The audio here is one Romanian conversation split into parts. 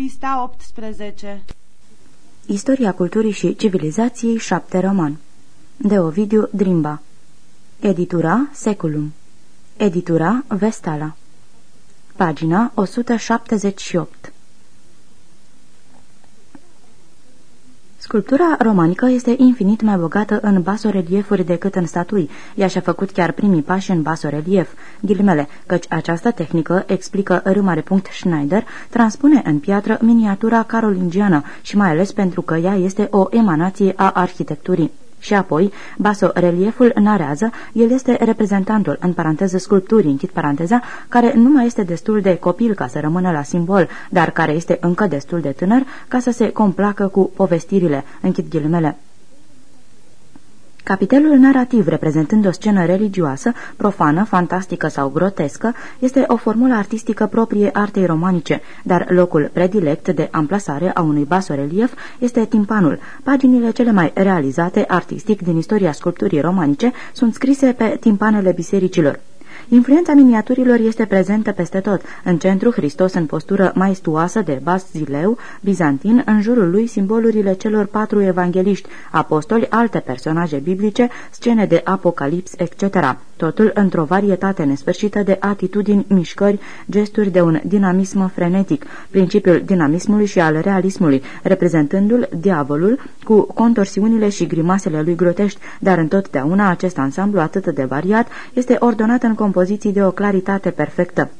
Pista 18 Istoria culturii și civilizației 7 roman. De Ovidiu Drimba. Editura Seculum. Editura Vestala. Pagina 178 Sculptura romanică este infinit mai bogată în basoreliefuri decât în statui. Ea și-a făcut chiar primii pași în basorelief, ghilimele, căci această tehnică, explică râmare. Schneider, transpune în piatră miniatura carolingiană și mai ales pentru că ea este o emanație a arhitecturii. Și apoi, baso-relieful narează, el este reprezentantul, în paranteză sculpturii, închid paranteza, care nu mai este destul de copil ca să rămână la simbol, dar care este încă destul de tânăr ca să se complacă cu povestirile, închid ghilimele. Capitelul narrativ, reprezentând o scenă religioasă, profană, fantastică sau grotescă, este o formulă artistică proprie artei romanice, dar locul predilect de amplasare a unui basorelief este timpanul. Paginile cele mai realizate artistic din istoria sculpturii romanice sunt scrise pe timpanele bisericilor. Influența miniaturilor este prezentă peste tot. În centru, Hristos în postură maestuoasă de bas zileu, bizantin, în jurul lui simbolurile celor patru evangeliști, apostoli, alte personaje biblice, scene de apocalips, etc. Totul într-o varietate nesfârșită de atitudini, mișcări, gesturi de un dinamism frenetic, principiul dinamismului și al realismului, reprezentându-l diavolul cu contorsiunile și grimasele lui grotești, dar întotdeauna acest ansamblu atât de variat este ordonat în compoziții de o claritate perfectă.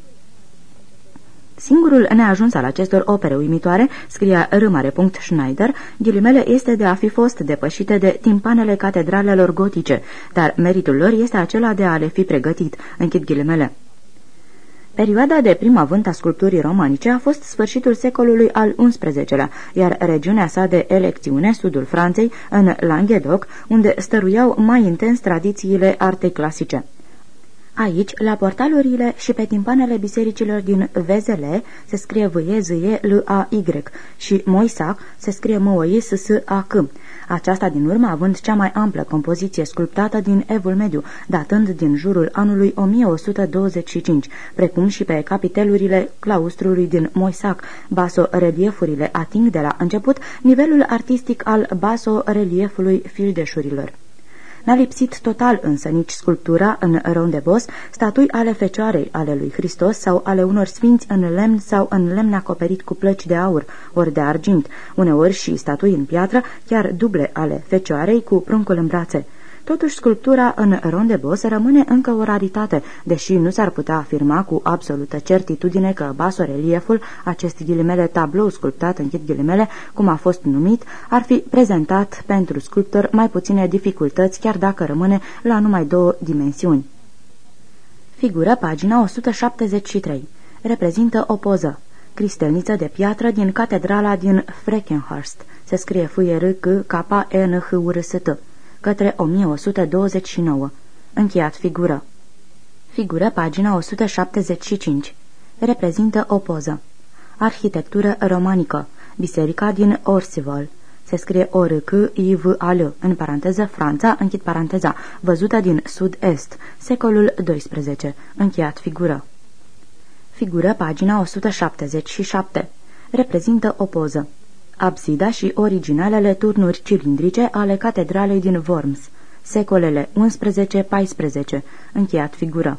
Singurul neajuns al acestor opere uimitoare, scria râmare. Schneider, ghilimele este de a fi fost depășite de timpanele catedralelor gotice, dar meritul lor este acela de a le fi pregătit, închid ghilimele. Perioada de prima vânt a sculpturii romanice a fost sfârșitul secolului al XI-lea, iar regiunea sa de elecțiune, sudul Franței, în Languedoc, unde stăruiau mai intens tradițiile artei clasice. Aici, la portalurile și pe timpanele bisericilor din Vezele se scrie v e z e l a y și Moisac se scrie m o i s s a c aceasta din urmă având cea mai amplă compoziție sculptată din Evul Mediu, datând din jurul anului 1125, precum și pe capitelurile claustrului din Moisac. Baso-reliefurile ating de la început nivelul artistic al baso-reliefului fildeșurilor. N-a lipsit total însă nici sculptura în rondebos, statui ale Fecioarei ale lui Hristos sau ale unor sfinți în lemn sau în lemn acoperit cu plăci de aur, ori de argint, uneori și statui în piatră, chiar duble ale Fecioarei cu pruncul în brațe. Totuși, sculptura în rondebos rămâne încă o raritate, deși nu s-ar putea afirma cu absolută certitudine că basorelieful, acest ghilimele tablou sculptat, închid ghilimele, cum a fost numit, ar fi prezentat pentru sculptor mai puține dificultăți, chiar dacă rămâne la numai două dimensiuni. Figură pagina 173. Reprezintă o poză. Cristelniță de piatră din catedrala din Freckenhurst. Se scrie f r c k e n h u r s t către 1129. Încheiat figură. Figură pagina 175. Reprezintă o poză. Arhitectură romanică. Biserica din Orsival. Se scrie o r c i v a l în paranteză Franța, închid paranteza, văzută din sud-est, secolul XII. Încheiat figură. Figură pagina 177. Reprezintă o poză absida și originalele turnuri cilindrice ale catedralei din Worms, secolele 11-14, încheiat figură.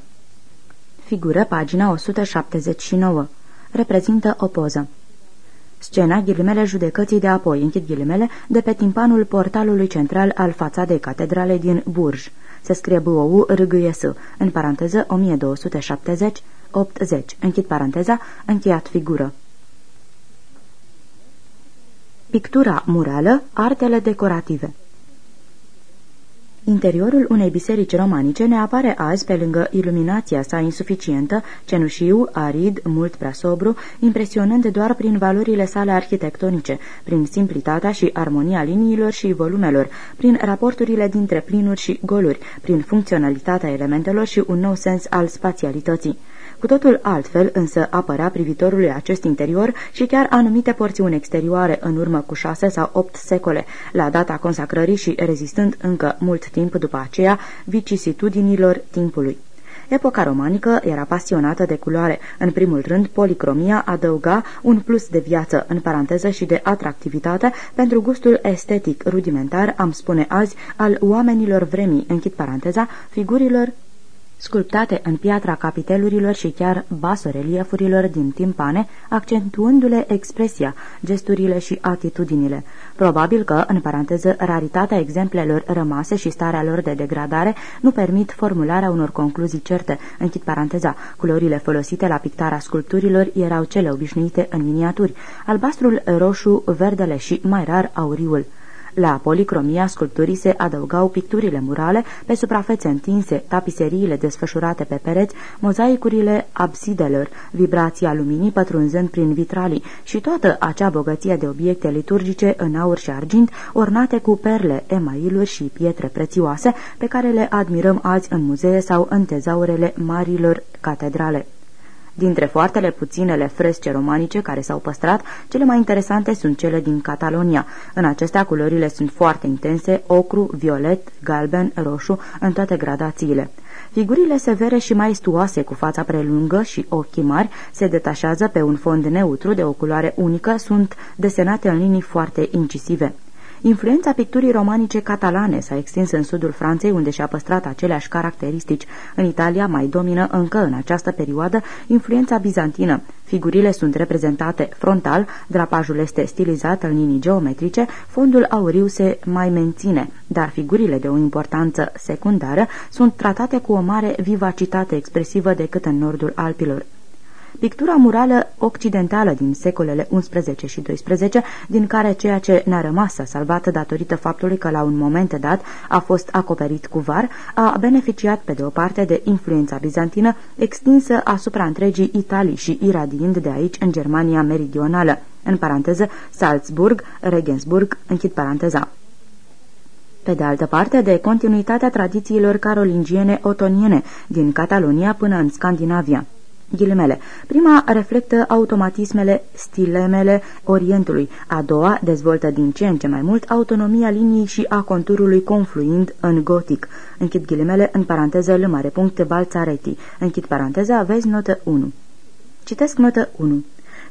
Figură, pagina 179. Reprezintă o poză. Scena, ghilimele judecății de apoi, închid ghilimele, de pe timpanul portalului central al fațadei catedralei din Burj. Se scrie b o u r g s în paranteză 1270-80, închid paranteza, încheiat figură. Pictura murală, artele decorative Interiorul unei biserici romanice ne apare azi, pe lângă iluminația sa insuficientă, cenușiu, arid, mult prea sobru, impresionând doar prin valorile sale arhitectonice, prin simplitatea și armonia liniilor și volumelor, prin raporturile dintre plinuri și goluri, prin funcționalitatea elementelor și un nou sens al spațialității. Cu totul altfel însă apărea privitorului acest interior și chiar anumite porțiuni exterioare în urmă cu șase sau opt secole, la data consacrării și rezistând încă mult timp după aceea vicisitudinilor timpului. Epoca romanică era pasionată de culoare. În primul rând, policromia adăuga un plus de viață, în paranteză și de atractivitate, pentru gustul estetic rudimentar, am spune azi, al oamenilor vremii, închid paranteza, figurilor sculptate în piatra capitelurilor și chiar basoreliefurilor din timpane, accentuându-le expresia, gesturile și atitudinile. Probabil că, în paranteză, raritatea exemplelor rămase și starea lor de degradare nu permit formularea unor concluzii certe. Închid paranteza. Culorile folosite la pictarea sculpturilor erau cele obișnuite în miniaturi, albastrul, roșu, verdele și, mai rar, auriul. La policromia sculpturii se adăugau picturile murale pe suprafețe întinse, tapiseriile desfășurate pe pereți, mozaicurile absidelor, vibrația luminii pătrunzând prin vitralii și toată acea bogăție de obiecte liturgice în aur și argint, ornate cu perle, emailuri și pietre prețioase, pe care le admirăm azi în muzee sau în tezaurele marilor catedrale. Dintre foarte puținele fresce romanice care s-au păstrat, cele mai interesante sunt cele din Catalonia. În acestea culorile sunt foarte intense, ocru, violet, galben, roșu, în toate gradațiile. Figurile severe și maestuoase cu fața prelungă și ochii mari se detașează pe un fond neutru de o culoare unică, sunt desenate în linii foarte incisive. Influența picturii romanice catalane s-a extins în sudul Franței, unde și-a păstrat aceleași caracteristici. În Italia mai domină încă în această perioadă influența bizantină. Figurile sunt reprezentate frontal, drapajul este stilizat în linii geometrice, fondul auriu se mai menține, dar figurile de o importanță secundară sunt tratate cu o mare vivacitate expresivă decât în nordul Alpilor. Pictura murală occidentală din secolele 11 și 12, din care ceea ce ne-a rămas a salvat datorită faptului că la un moment dat a fost acoperit cu var, a beneficiat pe de o parte de influența bizantină extinsă asupra întregii Italii și iradiind de aici în Germania meridională, în paranteză Salzburg, Regensburg, închid paranteza pe de altă parte de continuitatea tradițiilor carolingiene otoniene din Catalonia până în Scandinavia. Ghilimele. Prima reflectă automatismele, stilemele Orientului. A doua dezvoltă din ce în ce mai mult autonomia liniei și a conturului confluind în gotic. Închid ghilimele în paranteză lămare punct Balțareti. Închid paranteza, vezi notă 1. Citesc notă 1.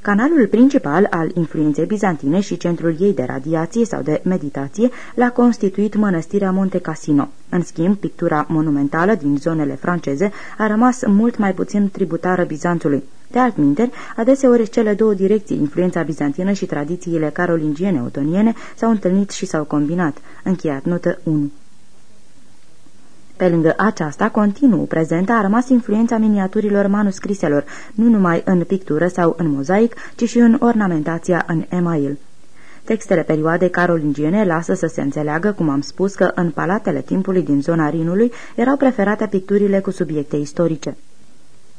Canalul principal al influenței bizantine și centrul ei de radiație sau de meditație l-a constituit mănăstirea Monte Cassino. În schimb, pictura monumentală din zonele franceze a rămas mult mai puțin tributară Bizanțului. De altminteri, adeseori cele două direcții, influența bizantină și tradițiile carolingiene otoniene, s-au întâlnit și s-au combinat. Încheiat notă 1. Pe lângă aceasta, continuu prezentă a rămas influența miniaturilor manuscriselor, nu numai în pictură sau în mozaic, ci și în ornamentația în email. Textele perioadei carolingiene lasă să se înțeleagă, cum am spus, că în palatele timpului din zona Rinului erau preferate picturile cu subiecte istorice.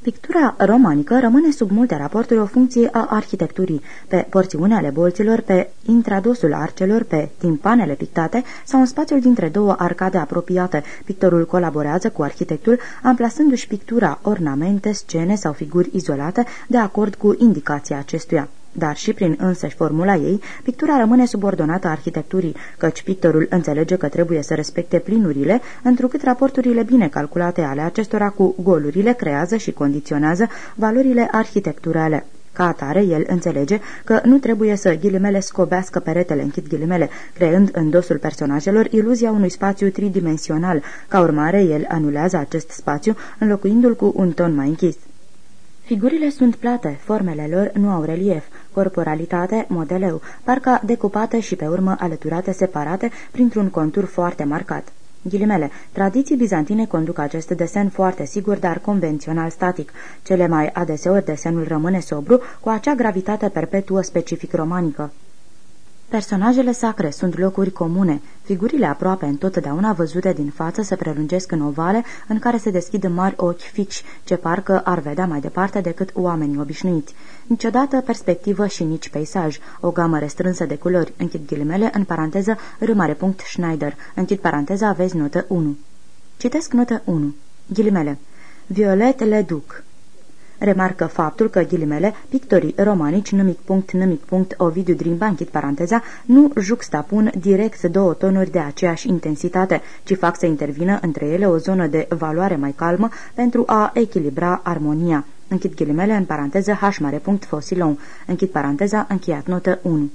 Pictura romanică rămâne sub multe raporturi o funcție a arhitecturii, pe porțiunea ale bolților, pe intradosul arcelor, pe timpanele pictate sau în spațiul dintre două arcade apropiate. Pictorul colaborează cu arhitectul, amplasându-și pictura, ornamente, scene sau figuri izolate de acord cu indicația acestuia dar și prin însăși formula ei, pictura rămâne subordonată arhitecturii, căci pictorul înțelege că trebuie să respecte plinurile, întrucât raporturile bine calculate ale acestora cu golurile creează și condiționează valorile arhitecturale. Ca atare, el înțelege că nu trebuie să ghilimele scobească peretele, închid ghilimele, creând în dosul personajelor iluzia unui spațiu tridimensional. Ca urmare, el anulează acest spațiu, înlocuindu-l cu un ton mai închis. Figurile sunt plate, formele lor nu au relief, corporalitate, modeleu, parcă decupate și pe urmă alăturate separate printr-un contur foarte marcat. Ghilimele, tradiții bizantine conduc acest desen foarte sigur, dar convențional static. Cele mai adeseori desenul rămâne sobru, cu acea gravitate perpetuă specific romanică. Personajele sacre sunt locuri comune. Figurile aproape întotdeauna văzute din față se prelungesc în ovale în care se deschid mari ochi fixi, ce parcă ar vedea mai departe decât oamenii obișnuiți. Niciodată perspectivă și nici peisaj, o gamă restrânsă de culori, închid ghilimele, în paranteză, râmare punct Schneider, închid paranteza, aveți notă 1. Citesc notă 1. Ghilimele. Violet Leduc Remarcă faptul că ghilimele, pictorii romanici numic punct numic punct Ovidiu Drimba, închid paranteza, nu juxtapun direct două tonuri de aceeași intensitate, ci fac să intervină între ele o zonă de valoare mai calmă pentru a echilibra armonia. Închid ghilimele în paranteză h mare punct fosilon. Închid paranteza, încheiat notă 1.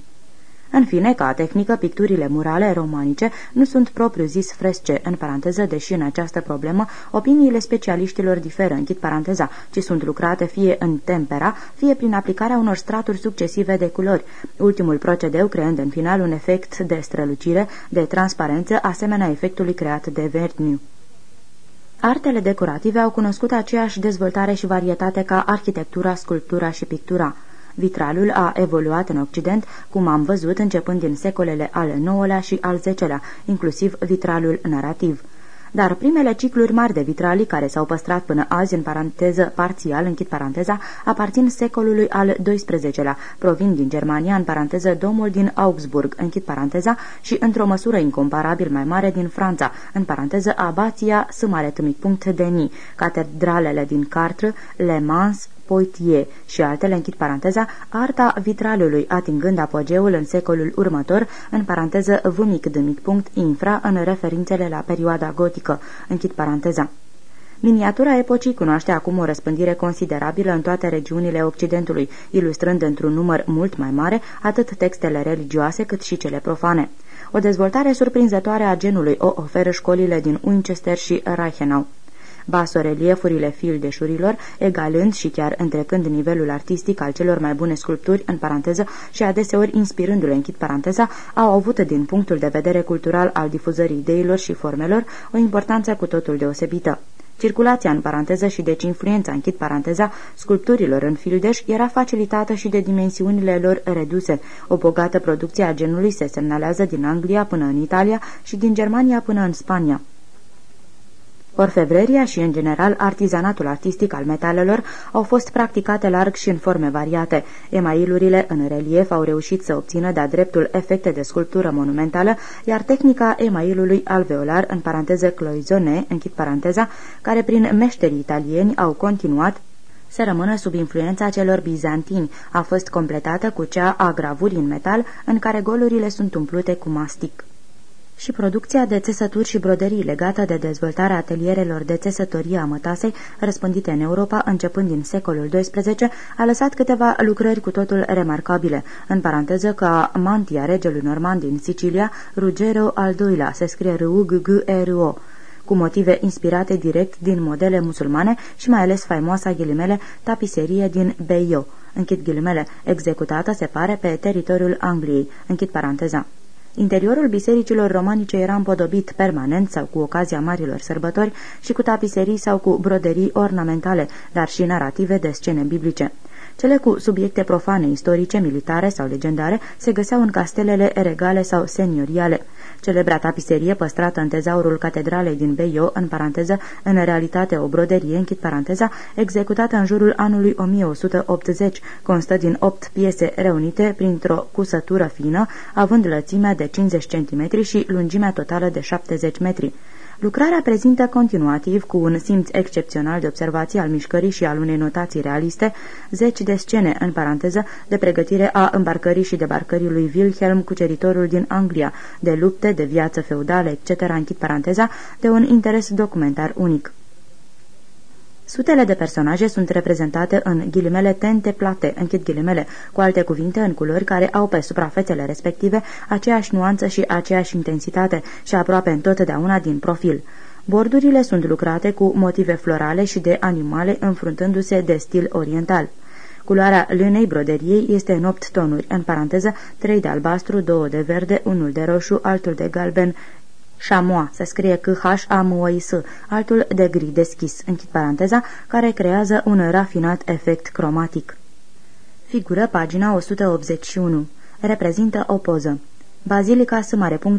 În fine, ca tehnică, picturile murale romanice nu sunt propriu-zis fresce, în paranteză, deși în această problemă opiniile specialiștilor diferă, închid paranteza, ci sunt lucrate fie în tempera, fie prin aplicarea unor straturi succesive de culori, ultimul procedeu creând în final un efect de strălucire, de transparență, asemenea efectului creat de Verniu. Artele decorative au cunoscut aceeași dezvoltare și varietate ca arhitectura, sculptura și pictura. Vitralul a evoluat în Occident, cum am văzut, începând din secolele al IX-lea și al X-lea, inclusiv vitralul narrativ dar primele cicluri mari de vitralii care s-au păstrat până azi în paranteză parțial, închid paranteza, aparțin secolului al XII-lea, provin din Germania, în paranteză domul din Augsburg, închid paranteza, și într-o măsură incomparabil mai mare din Franța, în paranteză abația S. punct Deni, catedralele din Cartre, Le Mans, Poitiers și altele, închid paranteza, arta vitralului, atingând apogeul în secolul următor, în paranteză vâmic de mic punct infra, în referințele la perioada gotică, închid paranteza. Miniatura epocii cunoaște acum o răspândire considerabilă în toate regiunile Occidentului, ilustrând într-un număr mult mai mare atât textele religioase cât și cele profane. O dezvoltare surprinzătoare a genului o oferă școlile din Winchester și Reichenau basoreliefurile fildeșurilor, egalând și chiar întrecând nivelul artistic al celor mai bune sculpturi, în paranteză, și adeseori inspirându-le, închid paranteza, au avut din punctul de vedere cultural al difuzării ideilor și formelor o importanță cu totul deosebită. Circulația în paranteză și deci influența, închid paranteza, sculpturilor în fildeș era facilitată și de dimensiunile lor reduse. O bogată producție a genului se semnalează din Anglia până în Italia și din Germania până în Spania. Orfevreria și, în general, artizanatul artistic al metalelor au fost practicate larg și în forme variate. Emailurile în relief au reușit să obțină de-a dreptul efecte de sculptură monumentală, iar tehnica emailului alveolar, în paranteză cloisone, închid paranteza, care prin meșterii italieni au continuat să rămână sub influența celor bizantini, a fost completată cu cea a gravurii în metal, în care golurile sunt umplute cu mastic și producția de țesături și broderii legată de dezvoltarea atelierelor de țesătorie a mătasei, răspândite în Europa începând din secolul XII, a lăsat câteva lucrări cu totul remarcabile, în paranteză ca Mantia regelui normand din Sicilia, Ruggero al II-lea, se scrie r u g g e r o cu motive inspirate direct din modele musulmane și mai ales faimoasa ghilimele tapiserie din Beio, închid ghilimele, executată, se pare, pe teritoriul Angliei, închid paranteza. Interiorul bisericilor romanice era împodobit permanent sau cu ocazia marilor sărbători și cu tapiserii sau cu broderii ornamentale, dar și narrative de scene biblice. Cele cu subiecte profane, istorice, militare sau legendare se găseau în castelele regale sau senioriale. Celebra tapiserie păstrată în tezaurul catedralei din Beio, în paranteză, în realitate o broderie, închid paranteza, executată în jurul anului 1180, constă din opt piese reunite printr-o cusătură fină, având lățimea de 50 cm și lungimea totală de 70 metri. Lucrarea prezintă continuativ, cu un simț excepțional de observație al mișcării și al unei notații realiste, zeci de scene, în paranteză, de pregătire a îmbarcării și debarcării lui Wilhelm, cuceritorul din Anglia, de lupte, de viață feudală, etc., închid paranteza, de un interes documentar unic. Sutele de personaje sunt reprezentate în ghilimele tente plate, închid ghilimele, cu alte cuvinte în culori care au pe suprafețele respective aceeași nuanță și aceeași intensitate și aproape întotdeauna din profil. Bordurile sunt lucrate cu motive florale și de animale înfruntându-se de stil oriental. Culoarea lânei broderiei este în opt tonuri, în paranteză, trei de albastru, două de verde, unul de roșu, altul de galben Chamois, se scrie c h a m o i s altul de gri deschis, închid paranteza, care creează un rafinat efect cromatic. Figură pagina 181. Reprezintă o poză. Bazilica S.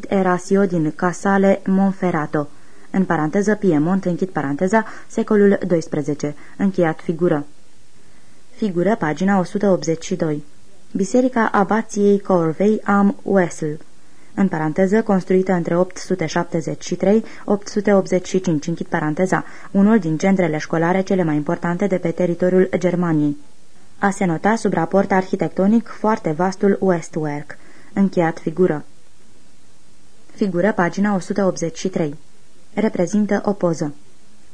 Erasio din Casale Monferrato. În paranteză Piemont, închid paranteza, secolul XII. Încheiat figură. Figură pagina 182. Biserica Abației Corvei am Wessel în paranteză, construită între 873-885, închid paranteza, unul din centrele școlare cele mai importante de pe teritoriul Germaniei. A se nota sub raport arhitectonic foarte vastul Westwerk. Încheiat figură. Figură, pagina 183. Reprezintă o poză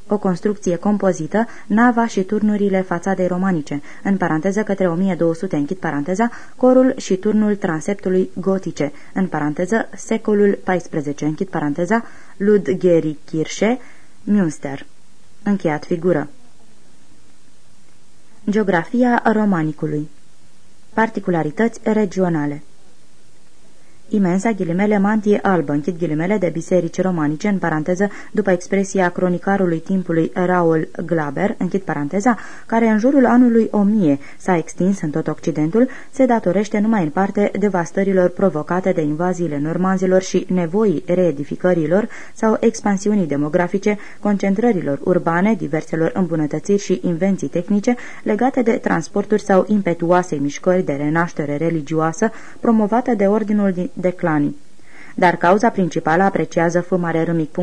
o construcție compozită, nava și turnurile fațadei romanice, în paranteză către 1200, închid paranteza, corul și turnul transeptului gotice, în paranteză secolul XIV, închid paranteza, Ludgeri Kirche, Münster. Încheiat figură. Geografia romanicului Particularități regionale imensa ghilimele mantie albă, închid ghilimele de biserici romanice, în paranteză, după expresia cronicarului timpului Raul Glaber, închid paranteza, care în jurul anului 1000 s-a extins în tot Occidentul, se datorește numai în parte devastărilor provocate de invaziile normanzilor și nevoii reedificărilor sau expansiunii demografice, concentrărilor urbane, diverselor îmbunătățiri și invenții tehnice legate de transporturi sau impetuoase mișcări de renaștere religioasă promovate de Ordinul declani. Dar cauza principală, apreciază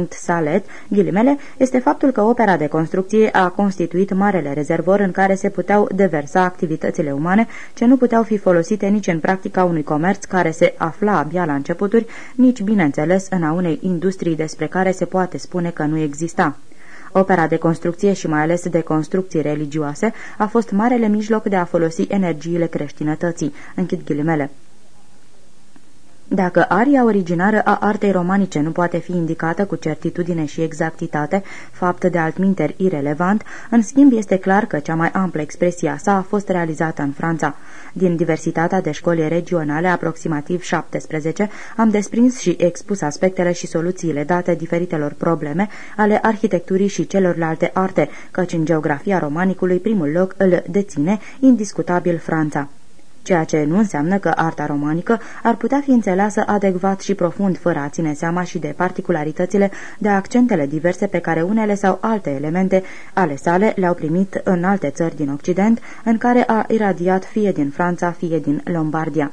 Salet, ghilimele, este faptul că opera de construcție a constituit marele rezervor în care se puteau deversa activitățile umane ce nu puteau fi folosite nici în practica unui comerț care se afla abia la începuturi, nici, bineînțeles, în a unei industrii despre care se poate spune că nu exista. Opera de construcție și mai ales de construcții religioase a fost marele mijloc de a folosi energiile creștinătății. Închid ghilimele. Dacă aria originară a artei romanice nu poate fi indicată cu certitudine și exactitate, fapt de altminteri irelevant, în schimb este clar că cea mai amplă expresie a sa a fost realizată în Franța. Din diversitatea de școli regionale, aproximativ 17, am desprins și expus aspectele și soluțiile date diferitelor probleme ale arhitecturii și celorlalte arte, căci în geografia romanicului primul loc îl deține indiscutabil Franța ceea ce nu înseamnă că arta romanică ar putea fi înțeleasă adecvat și profund, fără a ține seama și de particularitățile, de accentele diverse pe care unele sau alte elemente ale sale le-au primit în alte țări din Occident, în care a iradiat fie din Franța, fie din Lombardia.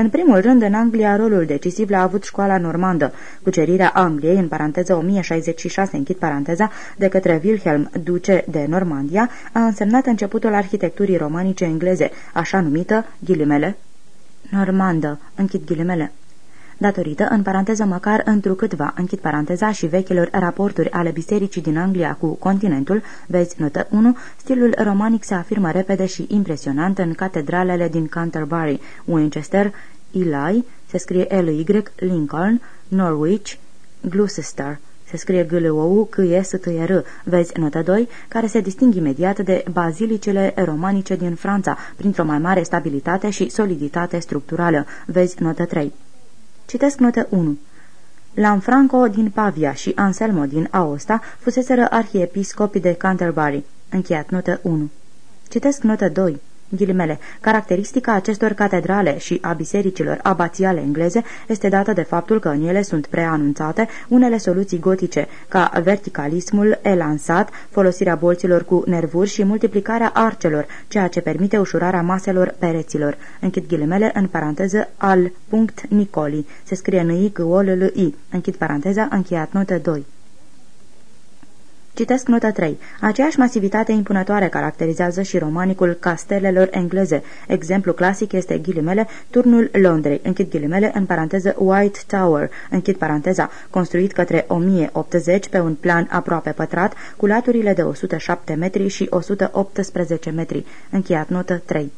În primul rând, în Anglia, rolul decisiv l-a avut școala normandă, cucerirea Angliei, în paranteză 1066, închid paranteza, de către Wilhelm, duce de Normandia, a însemnat începutul arhitecturii romanice engleze, așa numită, ghilimele, normandă, închid ghilimele datorită, în paranteză măcar întrucâtva, închid paranteza și vechilor raporturi ale bisericii din Anglia cu continentul, vezi notă 1, stilul romanic se afirmă repede și impresionant în catedralele din Canterbury, Winchester, Ely, se scrie L-Y, Lincoln, Norwich, Gloucester se scrie g l o u c e s t r vezi notă 2, care se disting imediat de bazilicele romanice din Franța, printr-o mai mare stabilitate și soliditate structurală, vezi notă 3. Citesc notă 1. Lanfranco din Pavia și Anselmo din Aosta fuseseră arhiepiscopi de Canterbury. Încheiat notă 1. Citesc notă 2 ghilimele, caracteristica acestor catedrale și a bisericilor abațiale engleze este dată de faptul că în ele sunt preanunțate unele soluții gotice, ca verticalismul elansat, folosirea bolților cu nervuri și multiplicarea arcelor, ceea ce permite ușurarea maselor pereților. Închid ghilimele în paranteză al punct Nicoli. Se scrie n i o l l i Închid paranteza, încheiat notă 2. Citesc nota 3. Aceeași masivitate impunătoare caracterizează și romanicul castelelor engleze. Exemplu clasic este ghilimele turnul Londrei, închid ghilimele în paranteză White Tower, închid paranteza, construit către 1080 pe un plan aproape pătrat, cu laturile de 107 metri și 118 metri. Încheiat notă 3.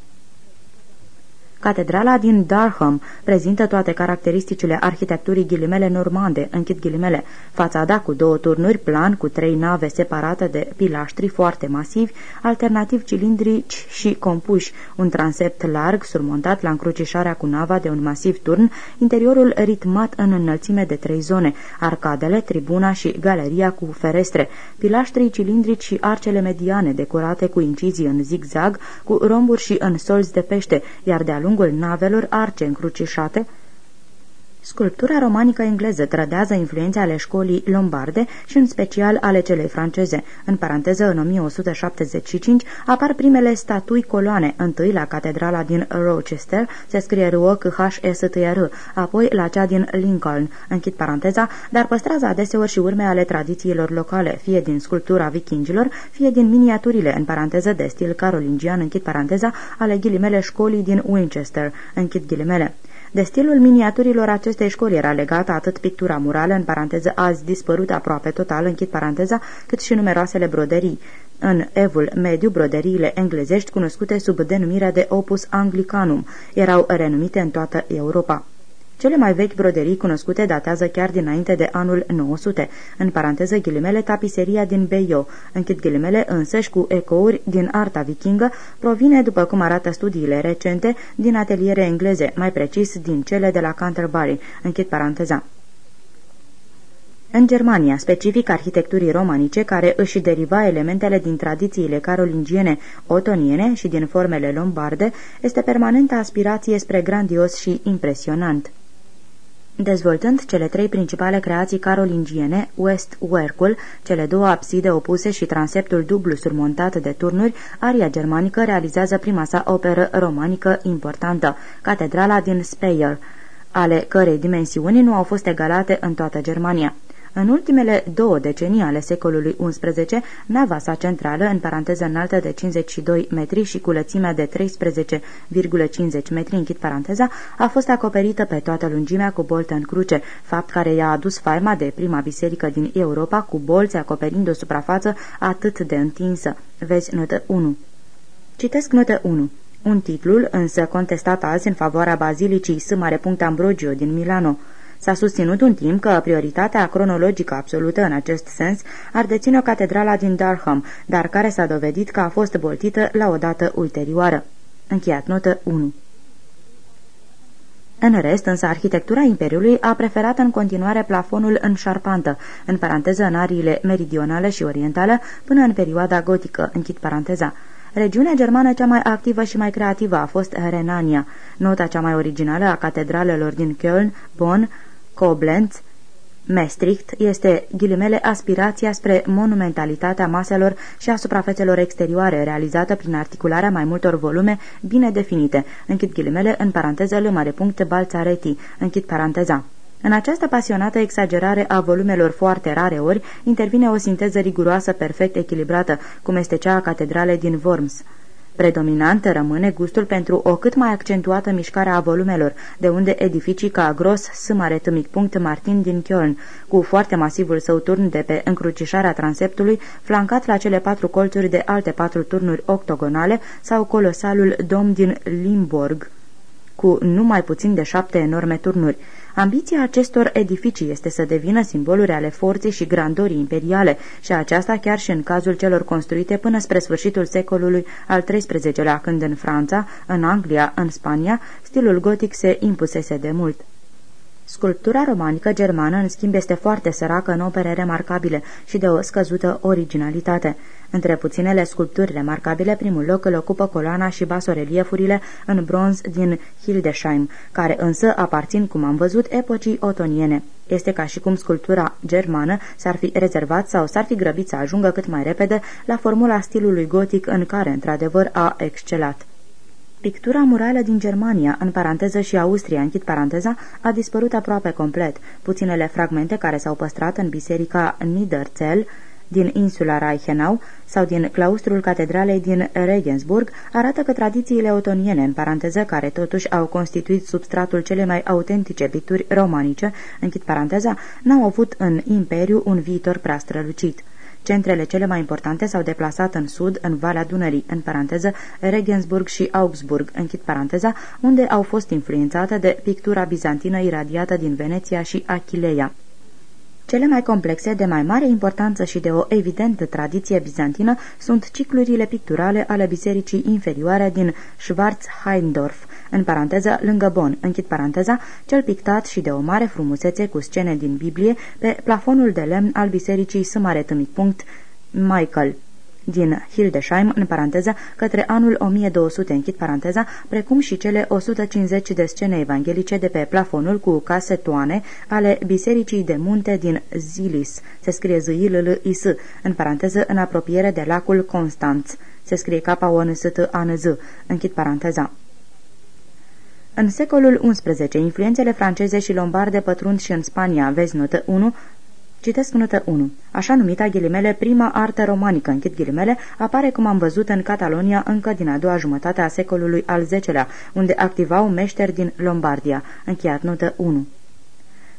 Catedrala din Durham prezintă toate caracteristicile arhitecturii ghilimele normande, închid ghilimele, fațada cu două turnuri plan cu trei nave separate de pilaștri foarte masivi, alternativ cilindrici și compuși, un transept larg surmontat la încrucișarea cu nava de un masiv turn, interiorul ritmat în înălțime de trei zone, arcadele, tribuna și galeria cu ferestre, pilaștrii cilindrici și arcele mediane decorate cu incizii în zigzag, cu romburi și în solzi de pește, iar de-a lungul navelor arce încrucișate, Sculptura romanică engleză trădează influențe ale școlii lombarde și în special ale celei franceze. În paranteză, în 1175 apar primele statui coloane, întâi la catedrala din Rochester, se scrie r o c h s t r apoi la cea din Lincoln, închid paranteza, dar păstrează adeseori și urme ale tradițiilor locale, fie din sculptura vikingilor, fie din miniaturile, în paranteză de stil carolingian, închid paranteza, ale ghilimele școlii din Winchester, închid ghilimele. De stilul miniaturilor acestei școli era legată atât pictura murală, în paranteză azi dispărută aproape total, închid paranteza, cât și numeroasele broderii. În evul mediu, broderiile englezești, cunoscute sub denumirea de opus anglicanum, erau renumite în toată Europa. Cele mai vechi broderii cunoscute datează chiar dinainte de anul 900, în paranteză ghilimele tapiseria din Beio, închid ghilimele însăși cu ecouri din arta vikingă, provine, după cum arată studiile recente, din ateliere engleze, mai precis din cele de la Canterbury, închid paranteza. În Germania, specific arhitecturii romanice, care își deriva elementele din tradițiile carolingiene, otoniene și din formele lombarde, este permanentă aspirație spre grandios și impresionant. Dezvoltând cele trei principale creații carolingiene, West Wercul, cele două abside opuse și transeptul dublu surmontat de turnuri, aria germanică realizează prima sa operă romanică importantă, Catedrala din Speyer, ale cărei dimensiuni nu au fost egalate în toată Germania. În ultimele două decenii ale secolului XI, nava sa centrală, în paranteză înaltă de 52 metri și cu lățimea de 13,50 metri, închid paranteza, a fost acoperită pe toată lungimea cu boltă în cruce, fapt care i-a adus faima de prima biserică din Europa cu bolți acoperind o suprafață atât de întinsă. Vezi notă 1. Citesc notă 1. Un titlul, însă contestat azi în favoarea bazilicii S. Ambrogio din Milano. S-a susținut un timp că prioritatea cronologică absolută în acest sens ar deține-o catedrala din Durham, dar care s-a dovedit că a fost boltită la o dată ulterioară. Încheiat notă 1 în rest, însă, arhitectura Imperiului a preferat în continuare plafonul în șarpantă, în paranteză în ariile meridionale și orientale, până în perioada gotică, închid paranteza. Regiunea germană cea mai activă și mai creativă a fost Renania. Nota cea mai originală a catedralelor din Köln, Bonn, Koblenz, Maastricht este, ghilimele, aspirația spre monumentalitatea maselor și a suprafețelor exterioare, realizată prin articularea mai multor volume bine definite, închid ghilimele, în paranteză l mare punct Balțareti, închid paranteza. În această pasionată exagerare a volumelor foarte rare ori, intervine o sinteză riguroasă perfect echilibrată, cum este cea a catedralei din Worms. Predominant rămâne gustul pentru o cât mai accentuată mișcare a volumelor, de unde edificii ca Gros S. punct Martin din Köln, cu foarte masivul său turn de pe încrucișarea transeptului, flancat la cele patru colțuri de alte patru turnuri octogonale, sau colosalul Dom din Limburg, cu numai puțin de șapte enorme turnuri. Ambiția acestor edificii este să devină simboluri ale forței și grandorii imperiale și aceasta chiar și în cazul celor construite până spre sfârșitul secolului al XIII-lea, când în Franța, în Anglia, în Spania, stilul gotic se impusese de mult. Sculptura romanică germană, în schimb, este foarte săracă în opere remarcabile și de o scăzută originalitate. Între puținele sculpturi remarcabile, primul loc îl ocupă coloana și basoreliefurile în bronz din Hildesheim, care însă aparțin, cum am văzut, epocii otoniene. Este ca și cum sculptura germană s-ar fi rezervat sau s-ar fi grăbit să ajungă cât mai repede la formula stilului gotic în care, într-adevăr, a excelat. Pictura murală din Germania, în paranteză și Austria, închid paranteza, a dispărut aproape complet. Puținele fragmente care s-au păstrat în biserica Niederzell, din insula Reichenau sau din claustrul catedralei din Regensburg arată că tradițiile otoniene, în paranteză, care totuși au constituit substratul cele mai autentice picturi romanice, închid paranteza, n-au avut în imperiu un viitor prea strălucit. Centrele cele mai importante s-au deplasat în sud, în Valea Dunării, în paranteză, Regensburg și Augsburg, închid paranteza, unde au fost influențate de pictura bizantină iradiată din Veneția și Achileia. Cele mai complexe, de mai mare importanță și de o evidentă tradiție bizantină sunt ciclurile picturale ale bisericii inferioare din Schwarzheindorf, în paranteză lângă Bon, închid paranteza, cel pictat și de o mare frumusețe cu scene din Biblie pe plafonul de lemn al bisericii S. Punct Michael. din Hildesheim, în paranteză, către anul 1200, închid paranteza, precum și cele 150 de scene evanghelice de pe plafonul cu casetoane ale Bisericii de Munte din Zilis, se scrie z i l l i s în paranteză, în apropiere de lacul Constanț, se scrie k o n s t a n z închid paranteza. În secolul XI, influențele franceze și lombarde pătrund și în Spania, vezi notă 1, Citesc notă 1. Așa numita ghilimele prima artă romanică, închid ghilimele, apare cum am văzut în Catalonia încă din a doua jumătate a secolului al X-lea, unde activau meșteri din Lombardia. Încheiat notă 1.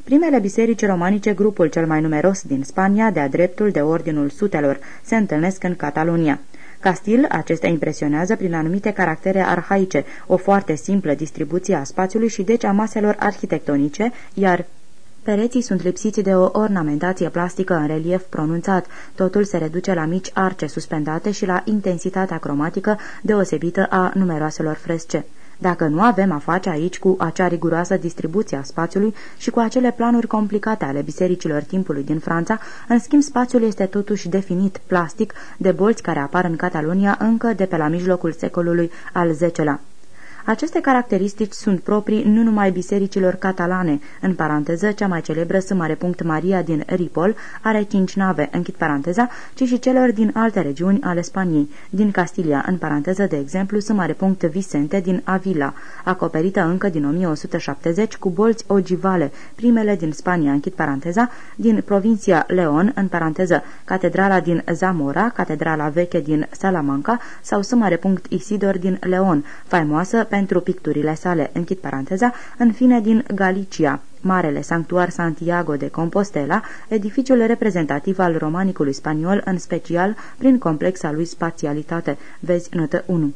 Primele biserici romanice, grupul cel mai numeros din Spania, de-a dreptul de Ordinul Sutelor, se întâlnesc în Catalonia. Ca stil, acestea impresionează prin anumite caractere arhaice, o foarte simplă distribuție a spațiului și deci a maselor arhitectonice, iar Pereții sunt lipsiți de o ornamentație plastică în relief pronunțat. Totul se reduce la mici arce suspendate și la intensitatea cromatică deosebită a numeroaselor fresce. Dacă nu avem a face aici cu acea riguroasă distribuție a spațiului și cu acele planuri complicate ale bisericilor timpului din Franța, în schimb spațiul este totuși definit plastic de bolți care apar în Catalonia încă de pe la mijlocul secolului al X-lea. Aceste caracteristici sunt proprii nu numai bisericilor catalane, în paranteză, cea mai celebră S. Maria din Ripol are cinci nave, închid paranteza, ci și celor din alte regiuni ale Spaniei, din Castilia, în paranteză, de exemplu, S. Vicente din Avila, acoperită încă din 1170 cu bolți ogivale, primele din Spania, închid paranteza, din provincia Leon, în paranteză, catedrala din Zamora, catedrala veche din Salamanca sau S. Isidor din Leon, faimoasă pentru picturile sale, închid paranteza, în fine din Galicia, Marele Sanctuar Santiago de Compostela, edificiul reprezentativ al romanicului spaniol, în special prin complexa lui spațialitate. Vezi notă 1.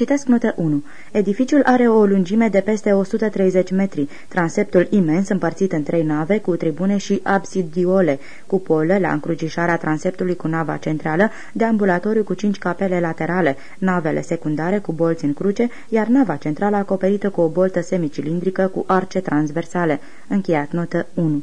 Citesc notă 1. Edificiul are o lungime de peste 130 metri, transeptul imens împărțit în trei nave cu tribune și absidiole, cupolă la încrucișarea transeptului cu nava centrală, deambulatoriu cu cinci capele laterale, navele secundare cu bolți în cruce, iar nava centrală acoperită cu o boltă semicilindrică cu arce transversale. Încheiat notă 1.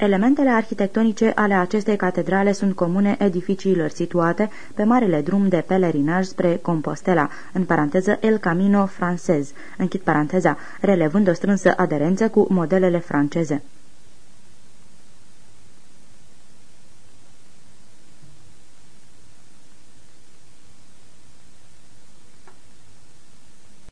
Elementele arhitectonice ale acestei catedrale sunt comune edificiilor situate pe marele drum de pelerinaj spre Compostela, în paranteză El Camino francez, închid paranteza, relevând o strânsă aderență cu modelele franceze.